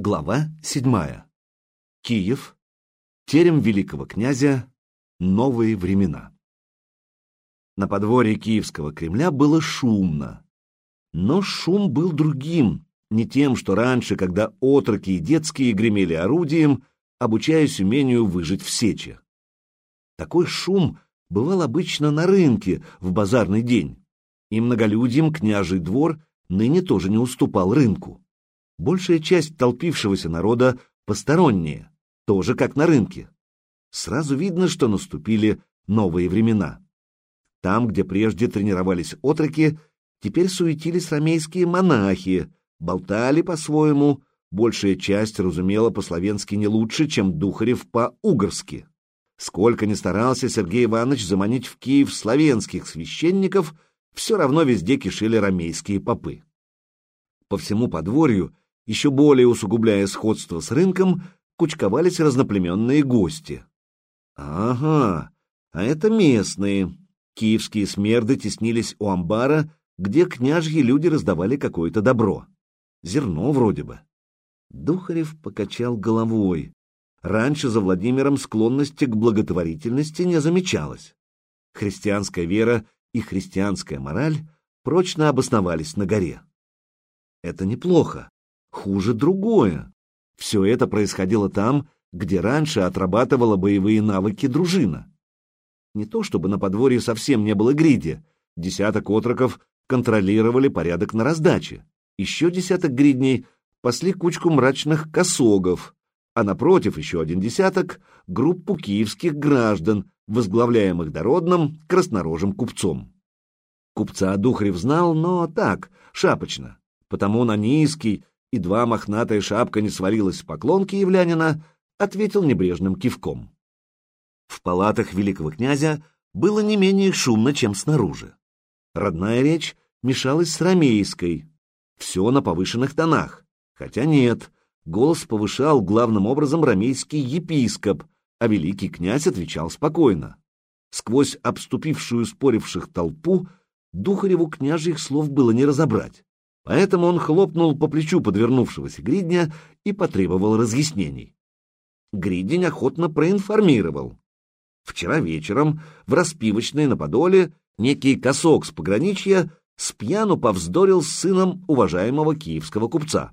Глава седьмая. Киев. Терем великого князя. Новые времена. На подворье Киевского Кремля было шумно. Но шум был другим, не тем, что раньше, когда отроки и детские гремели орудием, обучаясь умению выжить в сече. Такой шум бывал обычно на рынке в базарный день, и многолюдьем княжий двор ныне тоже не уступал рынку. Большая часть толпившегося народа посторонние, тоже как на рынке. Сразу видно, что наступили новые времена. Там, где прежде тренировались отроки, теперь суетились ромейские монахи, болтали по-своему, большая часть разумела по-словенски не лучше, чем Духарев по-угорски. Сколько ни старался Сергей Иванович заманить в Киев славянских священников, все равно везде кишели ромейские попы. По всему подворью еще более усугубляя сходство с рынком, кучковались разноплеменные гости. Ага, а это местные. Киевские смерды теснились у амбара, где княжьи люди раздавали какое-то добро. Зерно вроде бы. Духарев покачал головой. Раньше за Владимиром склонности к благотворительности не замечалось. Христианская вера и христианская мораль прочно обосновались на горе. Это неплохо. Хуже другое. Все это происходило там, где раньше отрабатывала боевые навыки дружина. Не то чтобы на подворье совсем не было гриди. Десяток отроков контролировали порядок на раздаче. Еще десяток гридней пасли кучку мрачных косогов, а напротив еще один десяток — группу киевских граждан, возглавляемых дородным краснорожим купцом. Купца Духарев знал, но так, шапочно, потому на низкий, едва мохнатая шапка не свалилась с поклонки являнина, ответил небрежным кивком. В палатах великого князя было не менее шумно, чем снаружи. Родная речь мешалась с ромейской, все на повышенных тонах, хотя нет, голос повышал главным образом ромейский епископ, а великий князь отвечал спокойно. Сквозь обступившую споривших толпу Духареву княжьих слов было не разобрать. Поэтому он хлопнул по плечу подвернувшегося Гридня и потребовал разъяснений. Гридень охотно проинформировал. Вчера вечером в распивочной на Подоле некий косок с пограничья с пьяну повздорил с сыном уважаемого киевского купца.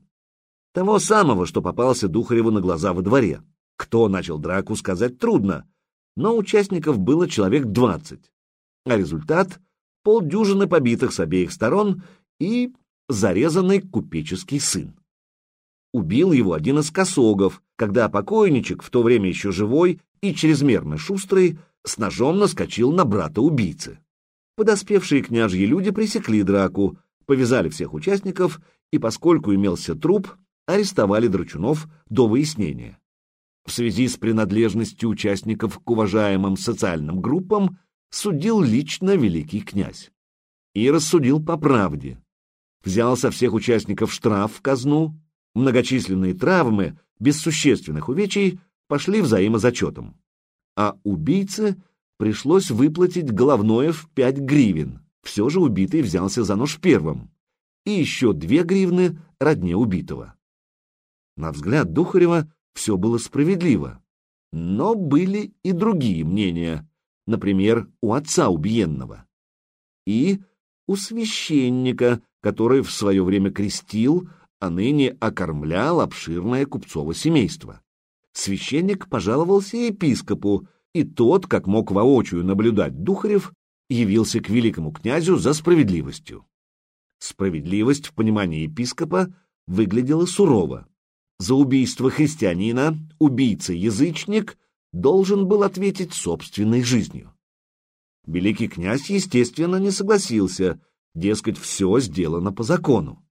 Того самого, что попался Духареву на глаза во дворе. Кто начал драку, сказать трудно, но участников было человек двадцать. А результат — полдюжины побитых с обеих сторон и зарезанный купеческий сын. Убил его один из косогов, когда покойничек, в то время еще живой и чрезмерно шустрый, с ножом наскочил на брата убийцы. Подоспевшие княжьи люди пресекли драку, повязали всех участников и, поскольку имелся труп, арестовали Драчунов до выяснения. В связи с принадлежностью участников к уважаемым социальным группам судил лично великий князь. И рассудил по правде взял со всех участников штраф в казну, многочисленные травмы, без существенных увечий, пошли взаимозачетом. А убийце пришлось выплатить головное в пять гривен. Все же убитый взялся за нож первым. И еще две гривны родне убитого. На взгляд Духарева все было справедливо. Но были и другие мнения, например, у отца убиенного. И у священника, который в свое время крестил, а ныне окормлял обширное купцово семейство. Священник пожаловался епископу, и тот, как мог воочию наблюдать Духарев, явился к великому князю за справедливостью. Справедливость в понимании епископа выглядела сурово. За убийство христианина убийца-язычник должен был ответить собственной жизнью. Великий князь, естественно, не согласился — Дескать, все сделано по закону.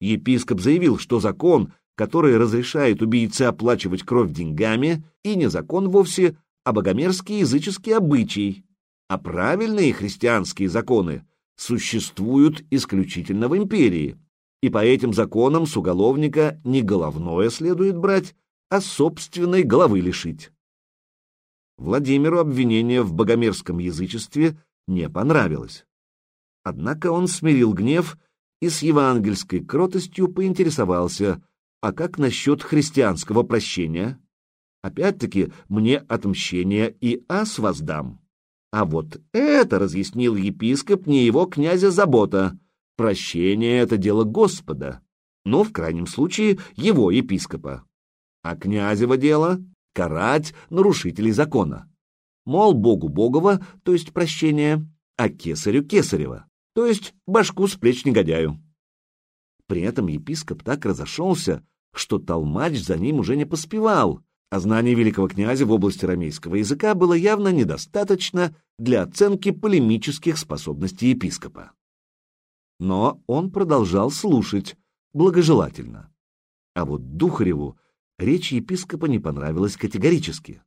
Епископ заявил, что закон, который разрешает убийце оплачивать кровь деньгами, и не закон вовсе, а богомерзкий языческий обычай, а правильные христианские законы существуют исключительно в империи, и по этим законам с уголовника не головное следует брать, а собственной головы лишить. Владимиру обвинение в богомерзком язычестве не понравилось. Однако он смирил гнев и с евангельской кротостью поинтересовался, А как насчет христианского прощения? Опять-таки, мне отмщение и ас воздам. А вот это, разъяснил епископ, не его князя забота. Прощение — это дело Господа. Ну, в крайнем случае, его епископа. А князево дело — карать нарушителей закона. Мол, Богу Богова, то есть прощение, а кесарю Кесарева, то есть башку с плеч негодяю. При этом епископ так разошелся, что толмач за ним уже не поспевал, а знание великого князя в области рамейского языка было явно недостаточно для оценки полемических способностей епископа. Но он продолжал слушать, благожелательно. А вот Духареву речь епископа не понравилась категорически.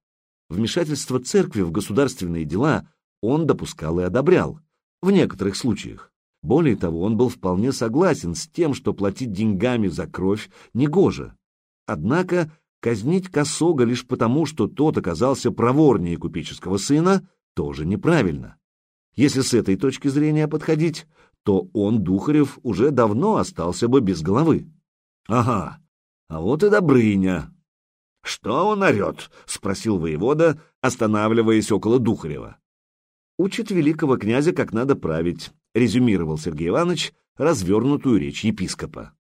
Вмешательство церкви в государственные дела он допускал и одобрял, в некоторых случаях. Более того, он был вполне согласен с тем, что платить деньгами за кровь негоже. Однако казнить Косога лишь потому, что тот оказался проворнее купеческого сына, тоже неправильно. Если с этой точки зрения подходить, то он, Духарев, уже давно остался бы без головы. Ага, а вот и Добрыня. — Что он орет? — спросил воевода, останавливаясь около Духарева. — Учит великого князя, как надо править, резюмировал Сергей Иванович развернутую речь епископа.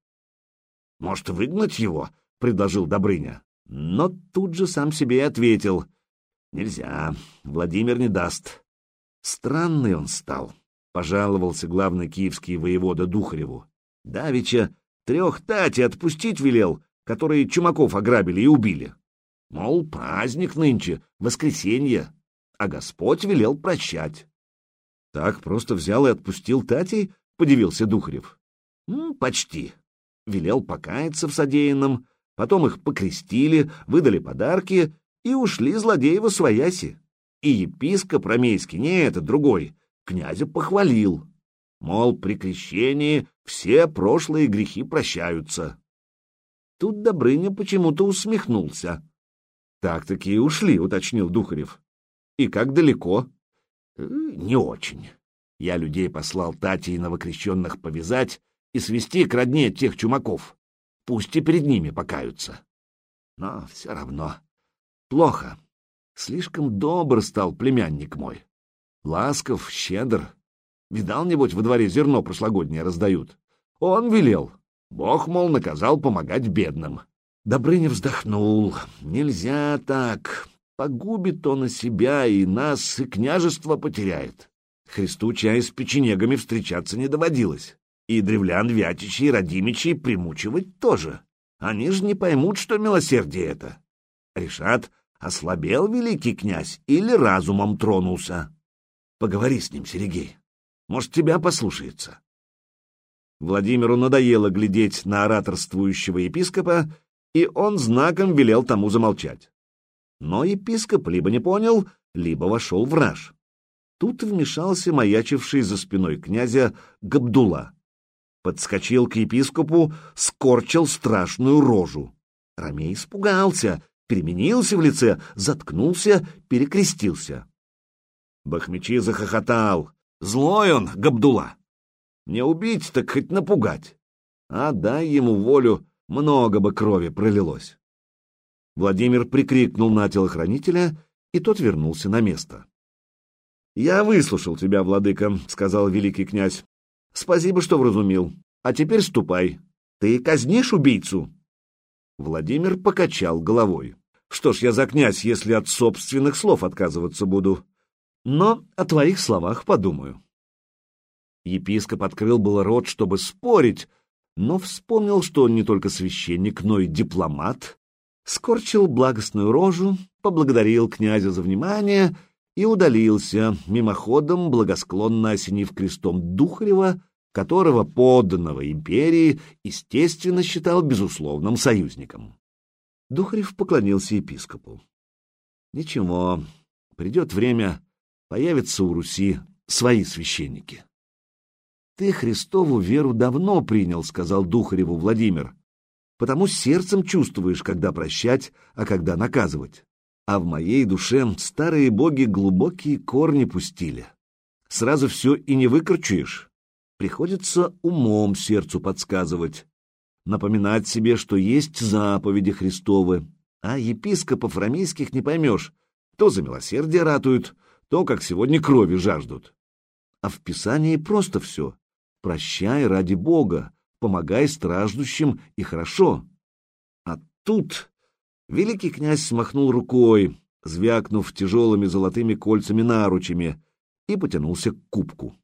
«Может, выгнать его?» — предложил Добрыня. Но тут же сам себе и ответил. «Нельзя, Владимир не даст». Странный он стал, — пожаловался главный киевский воевода Духареву. Давича трех тати отпустить велел, которые чумаков ограбили и убили. Мол, праздник нынче, воскресенье, а Господь велел прощать. Так просто взял и отпустил Тати? — подивился Духарев. — Почти. Велел покаяться в содеянном, потом их покрестили, выдали подарки и ушли злодеи во свояси. И епископ ромейский, не этот, другой, князя похвалил. Мол, при крещении все прошлые грехи прощаются. Тут Добрыня почему-то усмехнулся. — Так-таки и ушли, — уточнил Духарев. — И как далеко? Э, не очень. Я людей послал Тати и новокрещенных повязать и свести к родне тех чумаков. Пусть и перед ними покаются. Но все равно плохо. Слишком добр стал племянник мой. Ласков, щедр. Видал, небудь, во дворе зерно прошлогоднее раздают. Он велел. Бог, мол, наказал помогать бедным. Добрыня вздохнул. Нельзя так. Погубит он и себя, и нас, и княжество потеряет. Христу чай с печенегами встречаться не доводилось. И древлян Вятичей и Радимичей примучивать тоже. Они же не поймут, что милосердие это. Решат, ослабел великий князь или разумом тронулся. Поговори с ним, Серегей. Может, тебя послушается. Владимиру надоело глядеть на ораторствующего епископа, и он знаком велел тому замолчать. Но епископ либо не понял, либо вошел в раж. Тут вмешался маячивший за спиной князя Габдула. Подскочил к епископу, скорчил страшную рожу. Ромей испугался, переменился в лице, заткнулся, перекрестился. Бахмечи захохотал. Злой он, Габдула. Не убить, так хоть напугать. А дай ему волю, много бы крови пролилось. Владимир прикрикнул на телохранителя, и тот вернулся на место. «Я выслушал тебя, владыка», — сказал великий князь. «Спасибо, что вразумил. А теперь ступай. Ты казнишь убийцу?» Владимир покачал головой. «Что ж я за князь, если от собственных слов отказываться буду? Но о твоих словах подумаю». Епископ открыл было рот, чтобы спорить, но вспомнил, что он не только священник, но и дипломат, скорчил благостную рожу, поблагодарил князя за внимание и удалился, мимоходом благосклонно осенив крестом Духарева, которого подданного империи, естественно, считал безусловным союзником. Духарев поклонился епископу. Ничего, придет время, появятся у Руси свои священники. «Ты Христову веру давно принял», — сказал Духареву Владимир потому сердцем чувствуешь, когда прощать, а когда наказывать. А в моей душе старые боги глубокие корни пустили. Сразу все и не выкручуешь. Приходится умом сердцу подсказывать. напоминать себе, что есть заповеди Христовы, а епископов рамейских не поймешь, то за милосердие ратуют, то, как сегодня, крови жаждут. А в Писании просто все. Прощай ради Бога, помогай страждущим и хорошо. А тут великий князь смахнул рукой, звякнув тяжелыми золотыми кольцами наручами, и потянулся к кубку.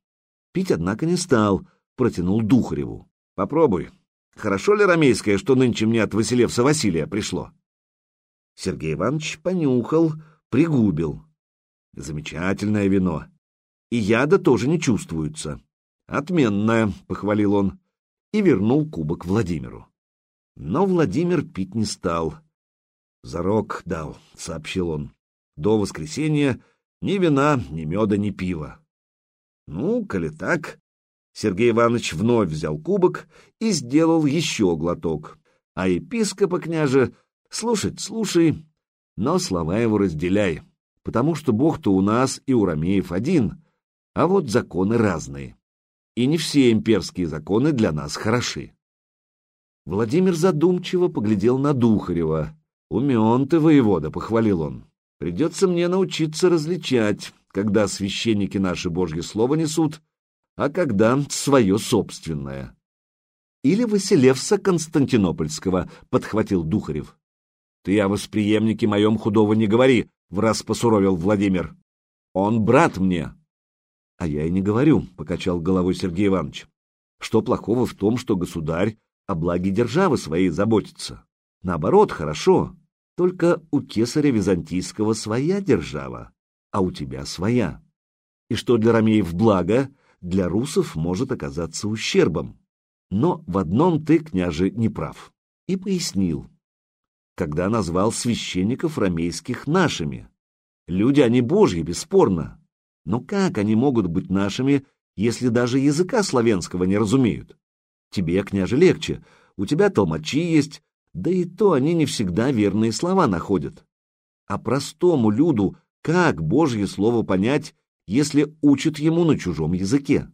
Пить, однако, не стал, протянул Духареву. «Попробуй. Хорошо ли ромейское, что нынче мне от Василевса Василия пришло?» Сергей Иванович понюхал, пригубил. Замечательное вино. И яда тоже не чувствуется. Отменное, — похвалил он, и вернул кубок Владимиру. Но Владимир пить не стал. Зарок дал, — сообщил он. До воскресенья ни вина, ни меда, ни пива. Ну, коли так... Сергей Иванович вновь взял кубок и сделал еще глоток, а епископа княже Слушать слушай, но слова его разделяй, потому что Бог-то у нас и у ромеев один, а вот законы разные. И не все имперские законы для нас хороши. Владимир задумчиво поглядел на Духарева. «Умен ты, воевода», — похвалил он. «Придется мне научиться различать, когда священники наши Божье Слово несут, а когда свое собственное». «Или Василевса Константинопольского», — подхватил Духарев. Ты о восприемнике моем худого не говори, — враз посуровил Владимир. Он брат мне. А я и не говорю, — покачал головой Сергей Иванович. Что плохого в том, что государь о благе державы своей заботится? Наоборот, хорошо. Только у кесаря византийского своя держава, а у тебя своя. И что для ромеев благо, для русов может оказаться ущербом. Но в одном ты, княже, не прав. И пояснил когда назвал священников ромейских нашими. Люди они божьи, бесспорно. Но как они могут быть нашими, если даже языка славянского не разумеют? Тебе, княже, легче, у тебя толмачи есть, да и то они не всегда верные слова находят. А простому люду как Божье слово понять, если учат ему на чужом языке?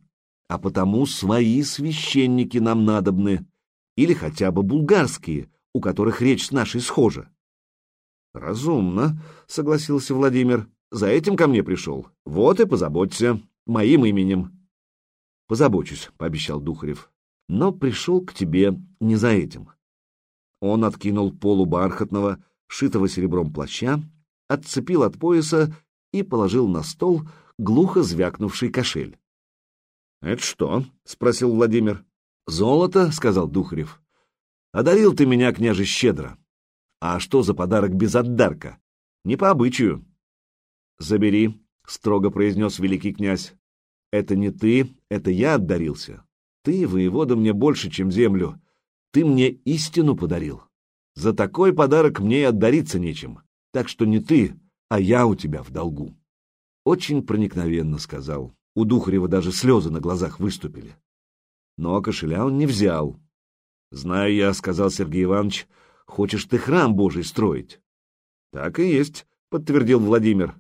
А потому свои священники нам надобны, или хотя бы булгарские, у которых речь с нашей схожа. Разумно, согласился Владимир. За этим ко мне пришел. Вот и позаботься. Моим именем. Позабочусь, пообещал Духарев. Но пришел к тебе не за этим. Он откинул полу бархатного, шитого серебром плаща, отцепил от пояса и положил на стол глухо звякнувший кошель. — Это что? — спросил Владимир. — Золото, — сказал Духарев. Одарил ты меня, княже, щедро. А что за подарок без отдарка? Не по обычаю. Забери, — строго произнес великий князь. Это не ты, это я отдарился. Ты, воевода, мне больше, чем землю. Ты мне истину подарил. За такой подарок мне и отдариться нечем. Так что не ты, а я у тебя в долгу. Очень проникновенно сказал. У Духарева даже слезы на глазах выступили. Но кошеля он не взял, Знаю я, — сказал Сергей Иванович, — хочешь ты храм Божий строить. Так и есть, — подтвердил Владимир.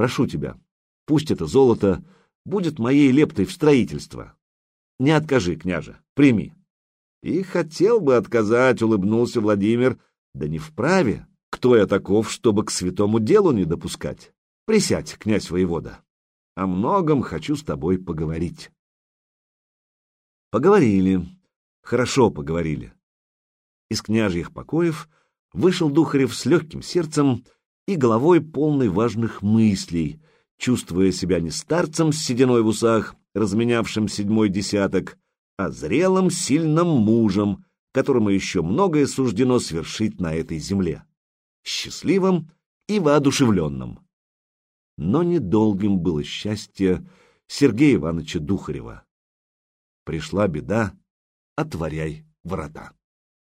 Прошу тебя, пусть это золото будет моей лептой в строительство. Не откажи, княже, прими. И хотел бы отказать, — улыбнулся Владимир, — да не вправе. Кто я таков, чтобы к святому делу не допускать? Присядь, князь воевода. О многом хочу с тобой поговорить. Поговорили. Хорошо поговорили. Из княжьих покоев вышел Духарев с легким сердцем и головой полной важных мыслей, чувствуя себя не старцем с сединой в усах, разменявшим седьмой десяток, а зрелым, сильным мужем, которому еще многое суждено свершить на этой земле. Счастливым и воодушевленным. Но недолгим было счастье Сергея Ивановича Духарева. Пришла беда, отворяй врата.